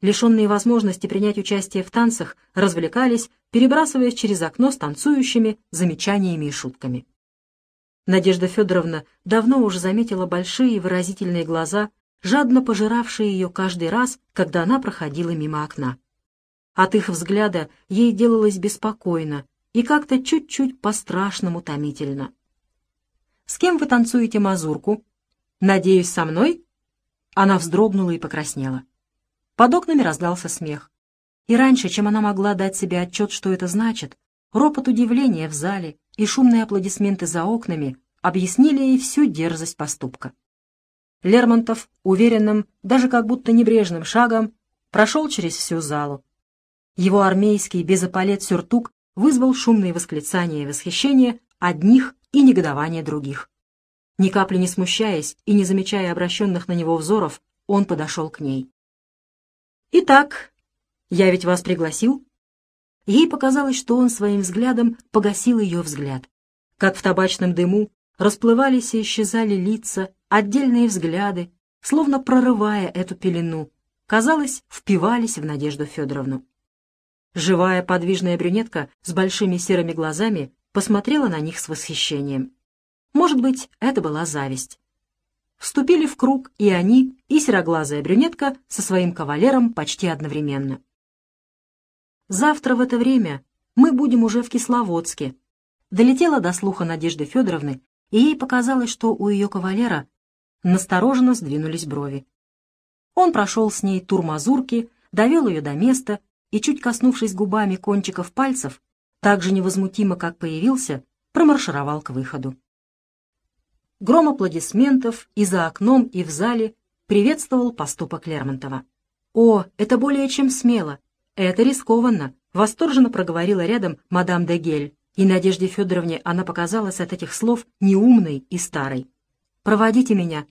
лишенные возможности принять участие в танцах, развлекались, перебрасываясь через окно с танцующими, замечаниями и шутками. Надежда Федоровна давно уже заметила большие выразительные глаза, жадно пожиравшие ее каждый раз, когда она проходила мимо окна. От их взгляда ей делалось беспокойно и как-то чуть-чуть по-страшному томительно. «С кем вы танцуете мазурку? Надеюсь, со мной?» Она вздрогнула и покраснела. Под окнами раздался смех. И раньше, чем она могла дать себе отчет, что это значит, ропот удивления в зале и шумные аплодисменты за окнами объяснили ей всю дерзость поступка. Лермонтов уверенным, даже как будто небрежным шагом прошел через всю залу. Его армейский без сюртук вызвал шумные восклицания и восхищение одних и негодование других. Ни капли не смущаясь и не замечая обращенных на него взоров, он подошел к ней. «Итак, я ведь вас пригласил?» Ей показалось, что он своим взглядом погасил ее взгляд. Как в табачном дыму расплывались и исчезали лица, отдельные взгляды, словно прорывая эту пелену, казалось, впивались в Надежду Федоровну. Живая подвижная брюнетка с большими серыми глазами посмотрела на них с восхищением. Может быть, это была зависть. Вступили в круг и они, и сероглазая брюнетка со своим кавалером почти одновременно. «Завтра в это время мы будем уже в Кисловодске», долетела до слуха Надежды Федоровны, и ей показалось, что у ее кавалера настороженно сдвинулись брови. Он прошел с ней тур мазурки, довел ее до места и, чуть коснувшись губами кончиков пальцев, так же невозмутимо, как появился, промаршировал к выходу. Гром аплодисментов и за окном, и в зале приветствовал поступок Лермонтова. «О, это более чем смело! Это рискованно!» — восторженно проговорила рядом мадам де Гель, и Надежде Федоровне она показалась от этих слов неумной и старой. «Проводите меня.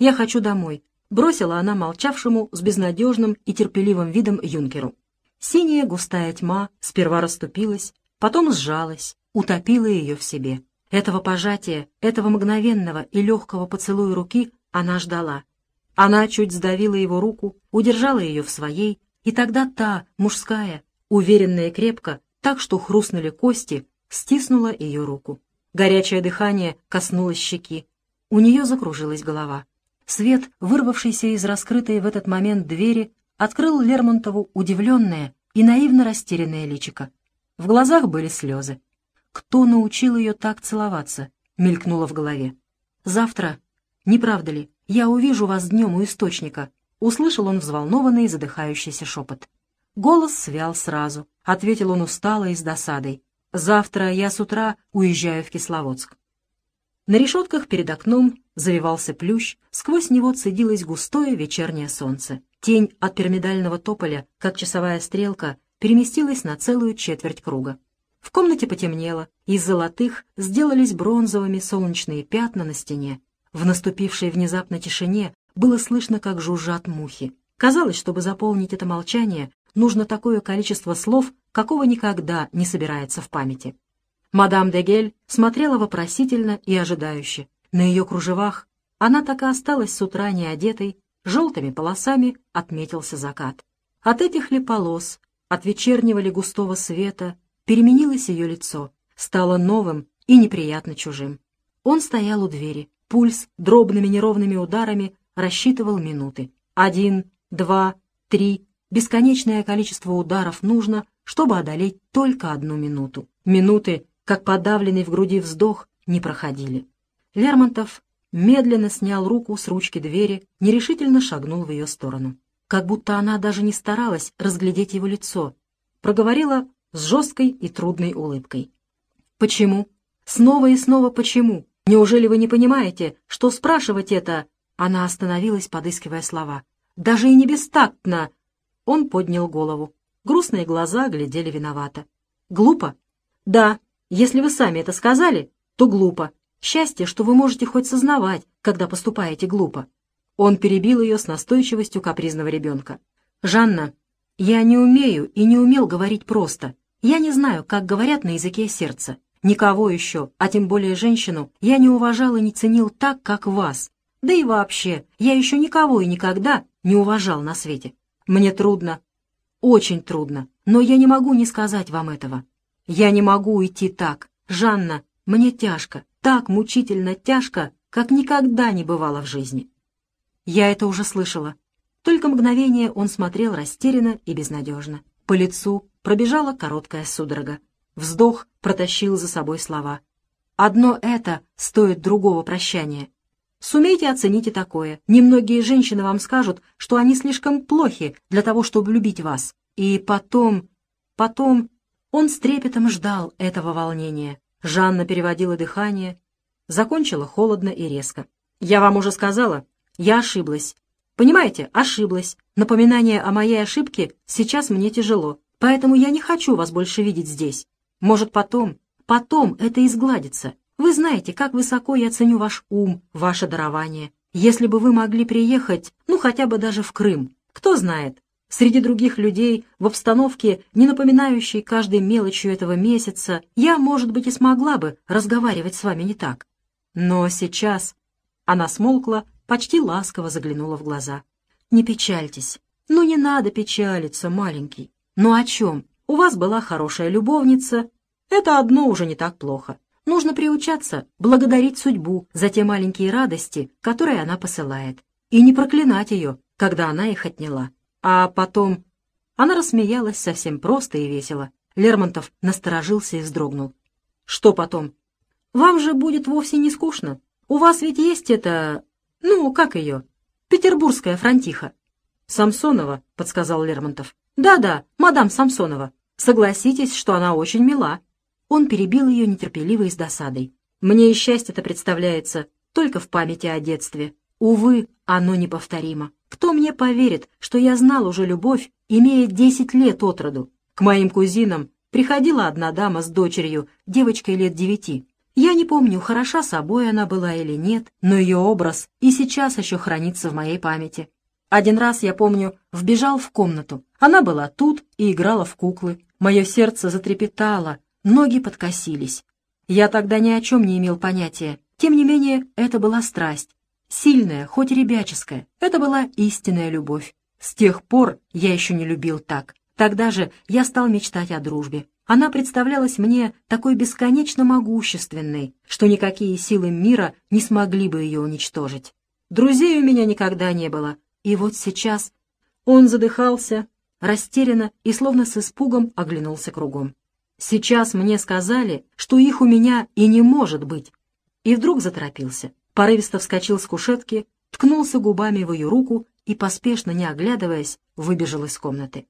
Я хочу домой», — бросила она молчавшему с безнадежным и терпеливым видом юнкеру. Синяя густая тьма сперва расступилась, потом сжалась, утопила ее в себе. Этого пожатия, этого мгновенного и легкого поцелуя руки она ждала. Она чуть сдавила его руку, удержала ее в своей, и тогда та, мужская, уверенная и крепко, так что хрустнули кости, стиснула ее руку. Горячее дыхание коснулось щеки. У нее закружилась голова. Свет, вырвавшийся из раскрытой в этот момент двери, открыл Лермонтову удивленное и наивно растерянное личико. В глазах были слезы. «Кто научил ее так целоваться?» — мелькнуло в голове. «Завтра, не правда ли, я увижу вас днем у источника», — услышал он взволнованный задыхающийся шепот. Голос свял сразу, — ответил он устало и с досадой. «Завтра я с утра уезжаю в Кисловодск». На решетках перед окном завивался плющ, сквозь него цедилось густое вечернее солнце. Тень от пирамидального тополя, как часовая стрелка, переместилась на целую четверть круга. В комнате потемнело, из золотых сделались бронзовыми солнечные пятна на стене. В наступившей внезапно тишине было слышно, как жужжат мухи. Казалось, чтобы заполнить это молчание, нужно такое количество слов, какого никогда не собирается в памяти. Мадам де Гель смотрела вопросительно и ожидающе. На ее кружевах она так и осталась с утра неодетой, желтыми полосами отметился закат. От этих ли полос, от вечернего ли густого света переменилось ее лицо, стало новым и неприятно чужим. Он стоял у двери, пульс дробными неровными ударами рассчитывал минуты. Один, два, три, бесконечное количество ударов нужно, чтобы одолеть только одну минуту. Минуты, как подавленный в груди вздох, не проходили. Лермонтов медленно снял руку с ручки двери, нерешительно шагнул в ее сторону. Как будто она даже не старалась разглядеть его лицо. Проговорила с жесткой и трудной улыбкой. «Почему? Снова и снова почему? Неужели вы не понимаете, что спрашивать это...» Она остановилась, подыскивая слова. «Даже и не бестактно!» Он поднял голову. Грустные глаза глядели виновато. «Глупо?» «Да, если вы сами это сказали, то глупо. Счастье, что вы можете хоть сознавать, когда поступаете глупо. Он перебил ее с настойчивостью капризного ребенка. «Жанна, я не умею и не умел говорить просто. Я не знаю, как говорят на языке сердца. Никого еще, а тем более женщину, я не уважал и не ценил так, как вас. Да и вообще, я еще никого и никогда не уважал на свете. Мне трудно, очень трудно, но я не могу не сказать вам этого. Я не могу уйти так. Жанна, мне тяжко, так мучительно тяжко, как никогда не бывало в жизни. Я это уже слышала. Только мгновение он смотрел растерянно и безнадежно. По лицу пробежала короткая судорога. Вздох протащил за собой слова. Одно это стоит другого прощания. Сумейте оценить и такое. Немногие женщины вам скажут, что они слишком плохи для того, чтобы любить вас. И потом... Потом... Он с трепетом ждал этого волнения. Жанна переводила дыхание, закончила холодно и резко. «Я вам уже сказала, я ошиблась. Понимаете, ошиблась. Напоминание о моей ошибке сейчас мне тяжело, поэтому я не хочу вас больше видеть здесь. Может, потом, потом это изгладится. Вы знаете, как высоко я ценю ваш ум, ваше дарование. Если бы вы могли приехать, ну, хотя бы даже в Крым. Кто знает, среди других людей, в обстановке, не напоминающей каждой мелочью этого месяца, я, может быть, и смогла бы разговаривать с вами не так. Но сейчас... Она смолкла, почти ласково заглянула в глаза. «Не печальтесь. Ну, не надо печалиться, маленький. Ну, о чем? У вас была хорошая любовница. Это одно уже не так плохо. Нужно приучаться благодарить судьбу за те маленькие радости, которые она посылает, и не проклинать ее, когда она их отняла. А потом... Она рассмеялась совсем просто и весело. Лермонтов насторожился и вздрогнул. «Что потом? Вам же будет вовсе не скучно. У вас ведь есть это... Ну, как ее? Петербургская фронтиха». «Самсонова», — подсказал Лермонтов. «Да-да, мадам Самсонова. Согласитесь, что она очень мила». Он перебил ее нетерпеливо и с досадой. «Мне и счастье-то представляется только в памяти о детстве. Увы, оно неповторимо. Кто мне поверит, что я знал уже любовь, имея десять лет от роду? К моим кузинам приходила одна дама с дочерью, девочкой лет девяти. Я не помню, хороша собой она была или нет, но ее образ и сейчас еще хранится в моей памяти. Один раз, я помню, вбежал в комнату. Она была тут и играла в куклы. Мое сердце затрепетало, ноги подкосились. Я тогда ни о чем не имел понятия. Тем не менее, это была страсть. Сильная, хоть ребяческая. Это была истинная любовь. С тех пор я еще не любил так. Тогда же я стал мечтать о дружбе. Она представлялась мне такой бесконечно могущественной, что никакие силы мира не смогли бы ее уничтожить. Друзей у меня никогда не было. И вот сейчас он задыхался, растерянно и словно с испугом оглянулся кругом. Сейчас мне сказали, что их у меня и не может быть. И вдруг заторопился. Порывисто вскочил с кушетки, ткнулся губами в ее руку и, поспешно не оглядываясь, выбежал из комнаты.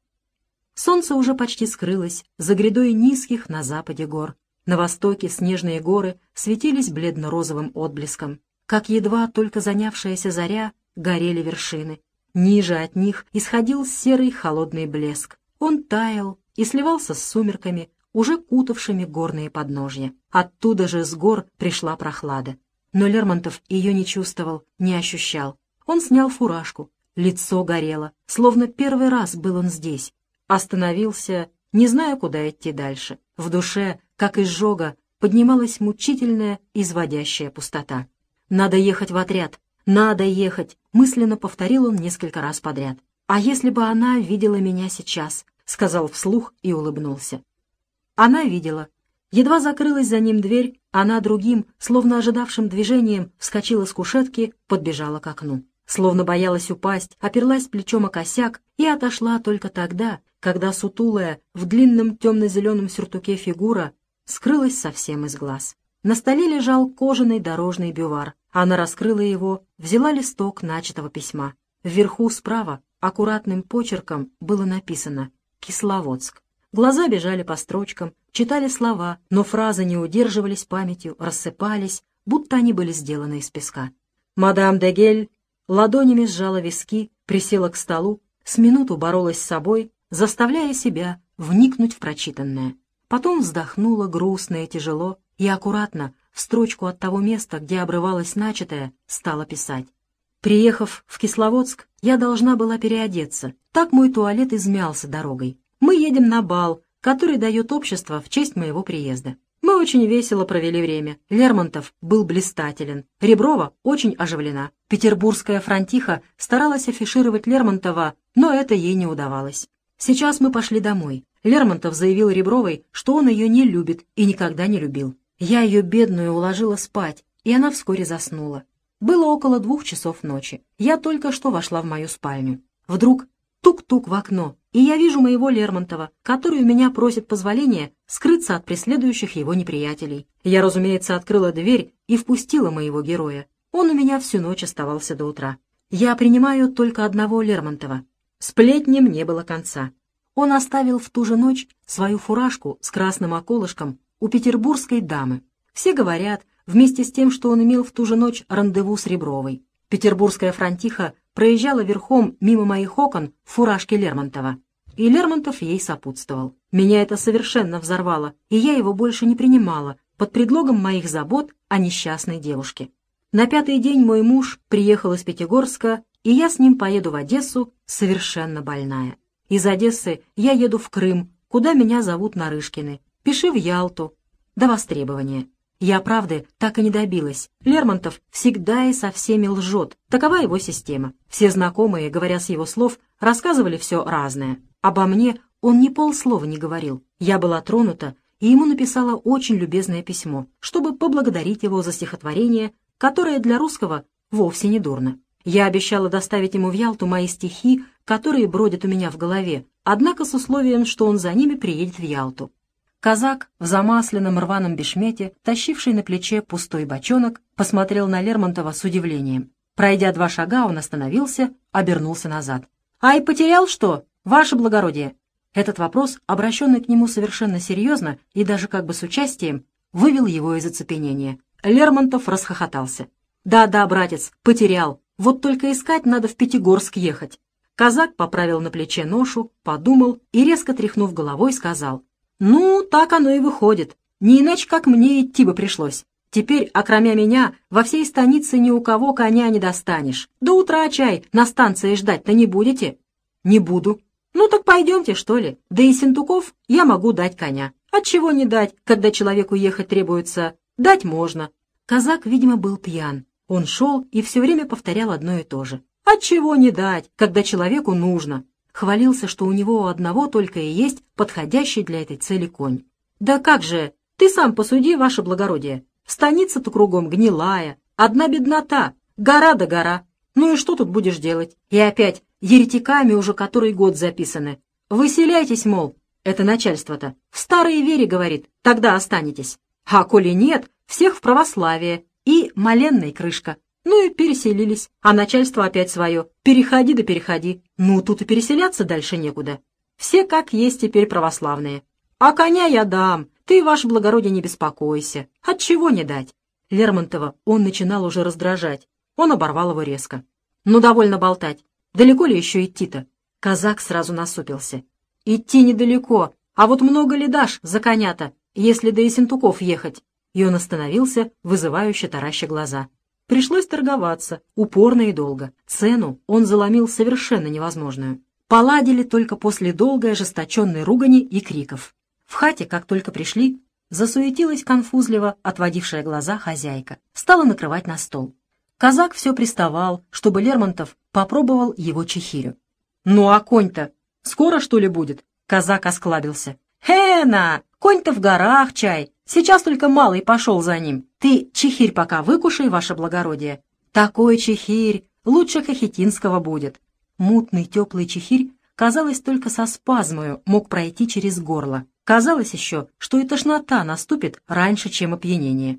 Солнце уже почти скрылось за грядой низких на западе гор. На востоке снежные горы светились бледно-розовым отблеском. Как едва только занявшаяся заря, горели вершины. Ниже от них исходил серый холодный блеск. Он таял и сливался с сумерками, уже кутавшими горные подножья. Оттуда же с гор пришла прохлада. Но Лермонтов ее не чувствовал, не ощущал. Он снял фуражку, лицо горело, словно первый раз был он здесь. Остановился, не зная, куда идти дальше. В душе, как изжога, поднималась мучительная, изводящая пустота. «Надо ехать в отряд! Надо ехать!» — мысленно повторил он несколько раз подряд. «А если бы она видела меня сейчас?» — сказал вслух и улыбнулся. Она видела. Едва закрылась за ним дверь, она другим, словно ожидавшим движением, вскочила с кушетки, подбежала к окну. Словно боялась упасть, оперлась плечом о косяк и отошла только тогда, когда сутулая в длинном темно-зеленом сюртуке фигура скрылась совсем из глаз. На столе лежал кожаный дорожный бювар. Она раскрыла его, взяла листок начатого письма. Вверху справа аккуратным почерком было написано «Кисловодск». Глаза бежали по строчкам, читали слова, но фразы не удерживались памятью, рассыпались, будто они были сделаны из песка. Мадам де Гель ладонями сжала виски, присела к столу, с минуту боролась с собой, заставляя себя вникнуть в прочитанное. Потом вздохнула грустно и тяжело и аккуратно, в строчку от того места, где обрывалось начатое, стала писать. Приехав в Кисловодск, я должна была переодеться. Так мой туалет измялся дорогой. Мы едем на бал, который дает общество в честь моего приезда. Мы очень весело провели время. Лермонтов был блистателен. Реброва очень оживлена. Петербургская фронтиха старалась афишировать Лермонтова, но это ей не удавалось. Сейчас мы пошли домой. Лермонтов заявил Ребровой, что он ее не любит и никогда не любил. Я ее бедную уложила спать, и она вскоре заснула. Было около двух часов ночи. Я только что вошла в мою спальню. Вдруг тук-тук в окно, и я вижу моего Лермонтова, который у меня просит позволения скрыться от преследующих его неприятелей. Я, разумеется, открыла дверь и впустила моего героя. Он у меня всю ночь оставался до утра. Я принимаю только одного Лермонтова. Сплетням не было конца. Он оставил в ту же ночь свою фуражку с красным околышком у петербургской дамы. Все говорят, вместе с тем, что он имел в ту же ночь рандеву с Ребровой. Петербургская фронтиха проезжала верхом мимо моих окон в фуражке Лермонтова, и Лермонтов ей сопутствовал. Меня это совершенно взорвало, и я его больше не принимала под предлогом моих забот о несчастной девушке. На пятый день мой муж приехал из Пятигорска, и я с ним поеду в Одессу совершенно больная. Из Одессы я еду в Крым, куда меня зовут Нарышкины. Пиши в Ялту. До востребования. Я правды так и не добилась. Лермонтов всегда и со всеми лжет. Такова его система. Все знакомые, говоря с его слов, рассказывали все разное. Обо мне он ни полслова не говорил. Я была тронута, и ему написала очень любезное письмо, чтобы поблагодарить его за стихотворение, которое для русского вовсе не дурно. Я обещала доставить ему в Ялту мои стихи, которые бродят у меня в голове, однако с условием, что он за ними приедет в Ялту. Казак в замасленном рваном бешмете, тащивший на плече пустой бочонок, посмотрел на Лермонтова с удивлением. Пройдя два шага, он остановился, обернулся назад. «Ай, потерял что? Ваше благородие!» Этот вопрос, обращенный к нему совершенно серьезно и даже как бы с участием, вывел его из оцепенения. Лермонтов расхохотался. «Да-да, братец, потерял. Вот только искать надо в Пятигорск ехать». Казак поправил на плече ношу, подумал и, резко тряхнув головой, сказал. «Ну, так оно и выходит. Не иначе, как мне идти бы пришлось. Теперь, окромя меня, во всей станице ни у кого коня не достанешь. До утра чай на станции ждать-то не будете?» «Не буду». «Ну так пойдемте, что ли. Да и Сентуков я могу дать коня. Отчего не дать, когда человеку ехать требуется? Дать можно». Казак, видимо, был пьян. Он шел и все время повторял одно и то же. «Отчего не дать, когда человеку нужно?» хвалился, что у него у одного только и есть подходящий для этой цели конь. «Да как же! Ты сам посуди, ваше благородие! Станица-то кругом гнилая, одна беднота, гора да гора. Ну и что тут будешь делать? И опять еретиками уже который год записаны. Выселяйтесь, мол, это начальство-то. В старой вере, говорит, тогда останетесь. А коли нет, всех в православие и моленной крышка. Ну и переселились. А начальство опять свое. Переходи да переходи. Ну, тут и переселяться дальше некуда. Все как есть теперь православные. А коня я дам. Ты, ваше благородие, не беспокойся. От чего не дать? Лермонтова он начинал уже раздражать. Он оборвал его резко. Ну, довольно болтать. Далеко ли еще идти-то? Казак сразу насупился. Идти недалеко. А вот много ли дашь за коня-то, если до Ессентуков ехать? И он остановился, вызывающе тараща глаза. Пришлось торговаться, упорно и долго. Цену он заломил совершенно невозможную. Поладили только после долгой ожесточенной ругани и криков. В хате, как только пришли, засуетилась конфузливо, отводившая глаза хозяйка. Стала накрывать на стол. Казак все приставал, чтобы Лермонтов попробовал его чехирю. «Ну а конь-то скоро, что ли, будет?» Казак осклабился. «Хена! Конь-то в горах, чай! Сейчас только малый пошел за ним. Ты чехирь пока выкушай, ваше благородие. Такой чехирь лучше хохетинского будет. Мутный теплый чехирь, казалось, только со спазмою мог пройти через горло. Казалось еще, что и тошнота наступит раньше, чем опьянение.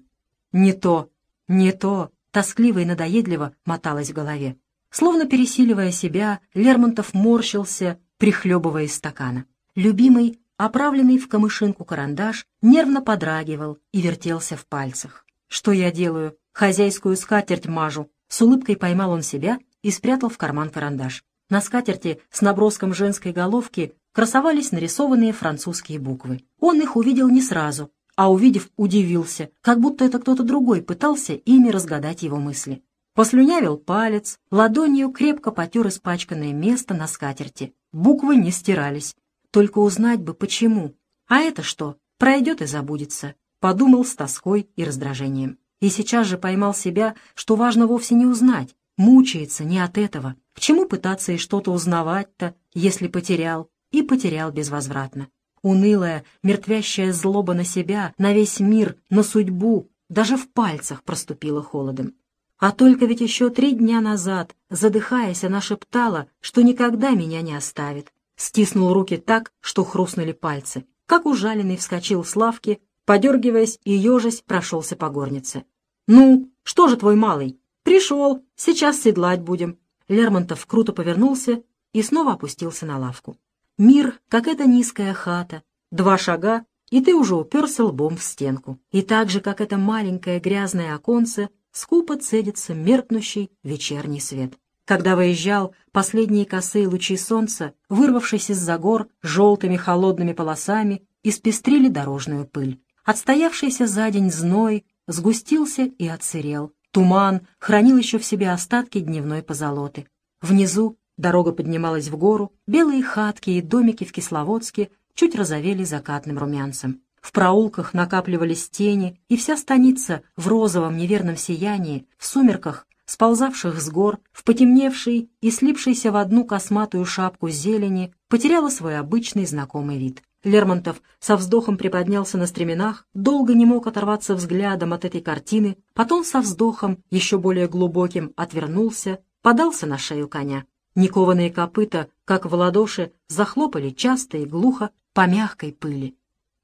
Не то, не то, тоскливо и надоедливо моталось в голове. Словно пересиливая себя, Лермонтов морщился, прихлебывая из стакана. Любимый Оправленный в камышинку карандаш нервно подрагивал и вертелся в пальцах. «Что я делаю? Хозяйскую скатерть мажу!» С улыбкой поймал он себя и спрятал в карман карандаш. На скатерти с наброском женской головки красовались нарисованные французские буквы. Он их увидел не сразу, а увидев, удивился, как будто это кто-то другой пытался ими разгадать его мысли. Послюнявил палец, ладонью крепко потер испачканное место на скатерти. Буквы не стирались, только узнать бы, почему. А это что? Пройдет и забудется. Подумал с тоской и раздражением. И сейчас же поймал себя, что важно вовсе не узнать, мучается не от этого. К чему пытаться и что-то узнавать-то, если потерял, и потерял безвозвратно? Унылая, мертвящая злоба на себя, на весь мир, на судьбу, даже в пальцах проступила холодом. А только ведь еще три дня назад, задыхаясь, она шептала, что никогда меня не оставит. Стиснул руки так, что хрустнули пальцы. Как ужаленный вскочил с лавки, подергиваясь и ежась прошелся по горнице. «Ну, что же твой малый? Пришел, сейчас седлать будем». Лермонтов круто повернулся и снова опустился на лавку. Мир, как эта низкая хата, два шага, и ты уже уперся лбом в стенку. И так же, как это маленькое грязное оконце, скупо цедится меркнущий вечерний свет. Когда выезжал, последние косые лучи солнца, вырвавшись из-за гор желтыми холодными полосами, испестрили дорожную пыль. Отстоявшийся за день зной сгустился и отсырел. Туман хранил еще в себе остатки дневной позолоты. Внизу дорога поднималась в гору, белые хатки и домики в Кисловодске чуть розовели закатным румянцем. В проулках накапливались тени, и вся станица в розовом неверном сиянии, в сумерках, сползавших с гор, в потемневшей и слипшейся в одну косматую шапку зелени, потеряла свой обычный знакомый вид. Лермонтов со вздохом приподнялся на стременах, долго не мог оторваться взглядом от этой картины, потом со вздохом, еще более глубоким, отвернулся, подался на шею коня. Никованные копыта, как в ладоши, захлопали часто и глухо по мягкой пыли.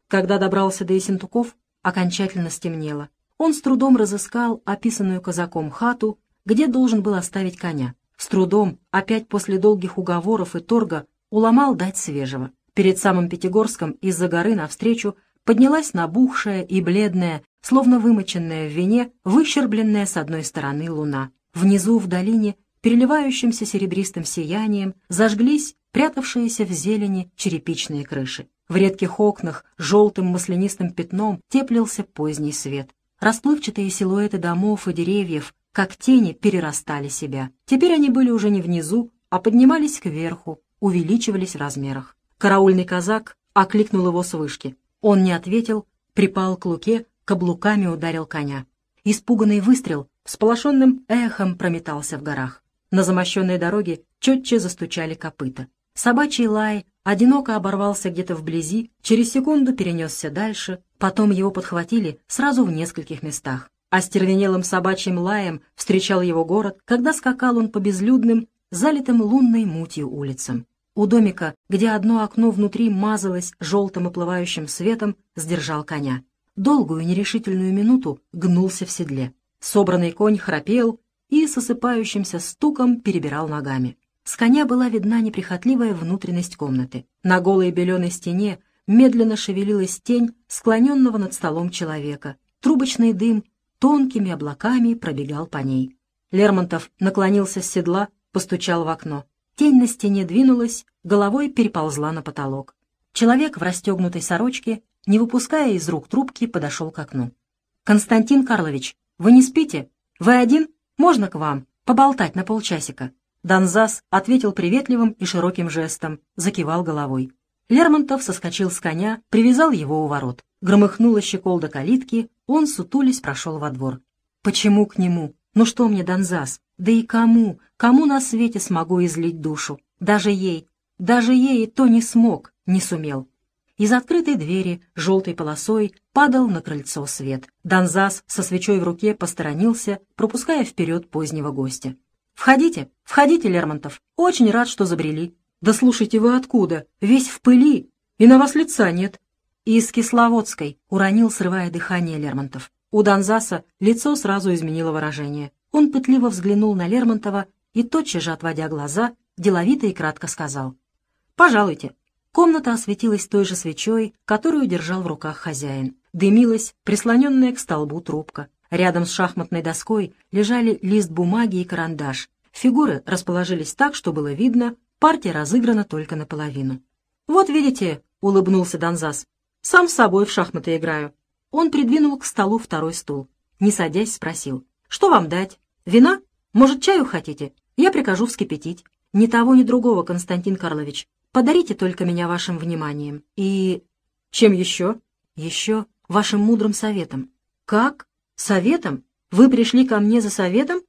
Когда добрался до Ессентуков, окончательно стемнело. Он с трудом разыскал описанную казаком хату, где должен был оставить коня. С трудом, опять после долгих уговоров и торга, уломал дать свежего. Перед самым Пятигорском из-за горы навстречу поднялась набухшая и бледная, словно вымоченная в вине, выщербленная с одной стороны луна. Внизу, в долине, переливающимся серебристым сиянием, зажглись прятавшиеся в зелени черепичные крыши. В редких окнах желтым маслянистым пятном теплился поздний свет. Расплывчатые силуэты домов и деревьев, как тени, перерастали себя. Теперь они были уже не внизу, а поднимались кверху, увеличивались в размерах. Караульный казак окликнул его с вышки. Он не ответил, припал к луке, каблуками ударил коня. Испуганный выстрел всполошенным эхом прометался в горах. На замощенной дороге четче застучали копыта. Собачий лай одиноко оборвался где-то вблизи, через секунду перенесся дальше, потом его подхватили сразу в нескольких местах. Остервенелым собачьим лаем встречал его город, когда скакал он по безлюдным, залитым лунной мутью улицам. У домика, где одно окно внутри мазалось желтым оплывающим светом, сдержал коня. Долгую нерешительную минуту гнулся в седле. Собранный конь храпел и с осыпающимся стуком перебирал ногами. С коня была видна неприхотливая внутренность комнаты. На голой беленой стене медленно шевелилась тень склоненного над столом человека. Трубочный дым тонкими облаками пробегал по ней. Лермонтов наклонился с седла, постучал в окно. Тень на стене двинулась, головой переползла на потолок. Человек в расстегнутой сорочке, не выпуская из рук трубки, подошел к окну. «Константин Карлович, вы не спите? Вы один? Можно к вам? Поболтать на полчасика?» Донзас ответил приветливым и широким жестом, закивал головой. Лермонтов соскочил с коня, привязал его у ворот. Громыхнула щеколда калитки, он, сутулись, прошел во двор. «Почему к нему? Ну что мне, Донзас? Да и кому? Кому на свете смогу излить душу? Даже ей. Даже ей то не смог, не сумел». Из открытой двери желтой полосой падал на крыльцо свет. Донзас со свечой в руке посторонился, пропуская вперед позднего гостя. «Входите, входите, Лермонтов. Очень рад, что забрели. Да слушайте вы откуда? Весь в пыли, и на вас лица нет». «Из Кисловодской», — уронил, срывая дыхание Лермонтов. У Донзаса лицо сразу изменило выражение. Он пытливо взглянул на Лермонтова и, тотчас же отводя глаза, деловито и кратко сказал. «Пожалуйте». Комната осветилась той же свечой, которую держал в руках хозяин. Дымилась, прислоненная к столбу трубка. Рядом с шахматной доской лежали лист бумаги и карандаш. Фигуры расположились так, что было видно, партия разыграна только наполовину. «Вот видите», — улыбнулся Донзас, — «сам с собой в шахматы играю». Он придвинул к столу второй стул. Не садясь, спросил, «Что вам дать? Вина? Может, чаю хотите? Я прикажу вскипятить. Ни того, ни другого, Константин Карлович. Подарите только меня вашим вниманием. И... Чем еще? Еще вашим мудрым советом. Как? Советом? Вы пришли ко мне за советом?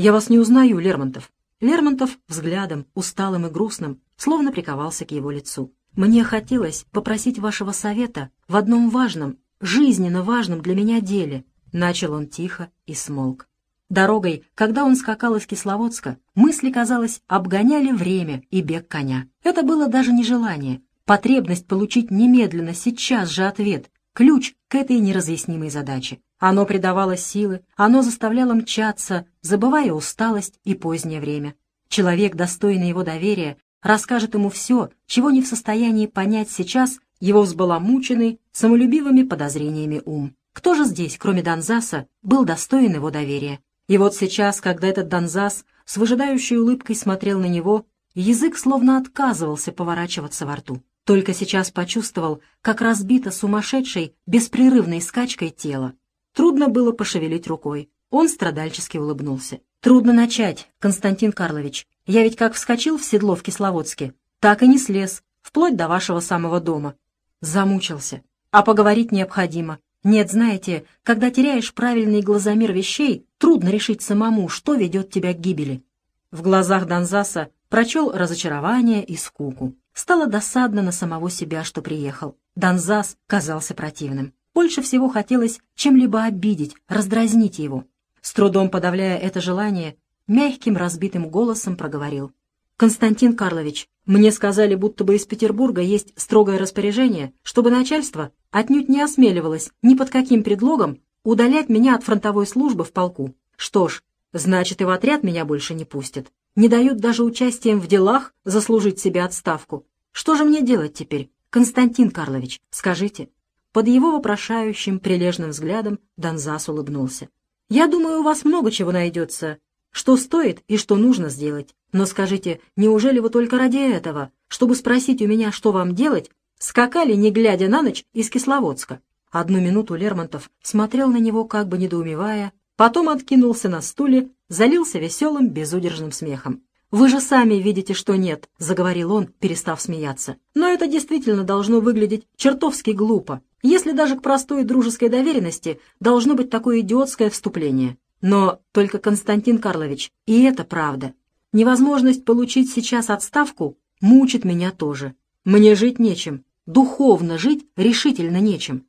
«Я вас не узнаю, Лермонтов». Лермонтов взглядом, усталым и грустным, словно приковался к его лицу. «Мне хотелось попросить вашего совета в одном важном, жизненно важном для меня деле», — начал он тихо и смолк. Дорогой, когда он скакал из Кисловодска, мысли, казалось, обгоняли время и бег коня. Это было даже не желание, потребность получить немедленно, сейчас же ответ, ключ к этой неразъяснимой задаче. Оно придавало силы, оно заставляло мчаться, забывая усталость и позднее время. Человек, достойный его доверия, расскажет ему все, чего не в состоянии понять сейчас его взбаламученный, самолюбивыми подозрениями ум. Кто же здесь, кроме Донзаса, был достоин его доверия? И вот сейчас, когда этот Донзас с выжидающей улыбкой смотрел на него, язык словно отказывался поворачиваться во рту. Только сейчас почувствовал, как разбито сумасшедшей, беспрерывной скачкой тело. Трудно было пошевелить рукой. Он страдальчески улыбнулся. «Трудно начать, Константин Карлович. Я ведь как вскочил в седло в Кисловодске, так и не слез, вплоть до вашего самого дома. Замучился. А поговорить необходимо. Нет, знаете, когда теряешь правильный глазомер вещей, трудно решить самому, что ведет тебя к гибели. В глазах Донзаса прочел разочарование и скуку. Стало досадно на самого себя, что приехал. Донзас казался противным. Больше всего хотелось чем-либо обидеть, раздразнить его. С трудом подавляя это желание, мягким разбитым голосом проговорил. «Константин Карлович, мне сказали, будто бы из Петербурга есть строгое распоряжение, чтобы начальство отнюдь не осмеливалось ни под каким предлогом удалять меня от фронтовой службы в полку. Что ж, значит, и в отряд меня больше не пустят. Не дают даже участием в делах заслужить себе отставку. Что же мне делать теперь, Константин Карлович, скажите?» Под его вопрошающим, прилежным взглядом Донзас улыбнулся. «Я думаю, у вас много чего найдется, что стоит и что нужно сделать. Но скажите, неужели вы только ради этого, чтобы спросить у меня, что вам делать, скакали, не глядя на ночь, из Кисловодска?» Одну минуту Лермонтов смотрел на него, как бы недоумевая, потом откинулся на стуле, залился веселым, безудержным смехом. «Вы же сами видите, что нет», — заговорил он, перестав смеяться. «Но это действительно должно выглядеть чертовски глупо, если даже к простой дружеской доверенности должно быть такое идиотское вступление. Но только, Константин Карлович, и это правда. Невозможность получить сейчас отставку мучит меня тоже. Мне жить нечем, духовно жить решительно нечем.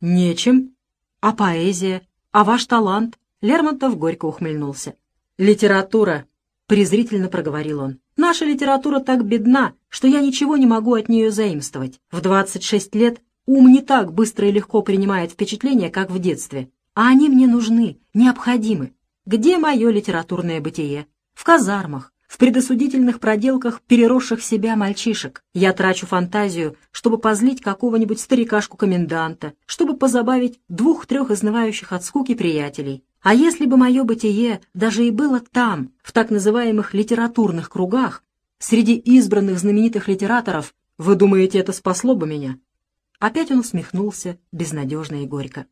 Нечем? А поэзия? А ваш талант? Лермонтов горько ухмыльнулся. Литература, презрительно проговорил он. Наша литература так бедна, что я ничего не могу от нее заимствовать. В 26 лет ум не так быстро и легко принимает впечатления, как в детстве. А они мне нужны, необходимы. Где мое литературное бытие? В казармах, в предосудительных проделках переросших себя мальчишек. Я трачу фантазию, чтобы позлить какого-нибудь старикашку-коменданта, чтобы позабавить двух-трех изнывающих от скуки приятелей. А если бы мое бытие даже и было там, в так называемых литературных кругах, среди избранных знаменитых литераторов, вы думаете, это спасло бы меня?» Опять он усмехнулся безнадежно и горько.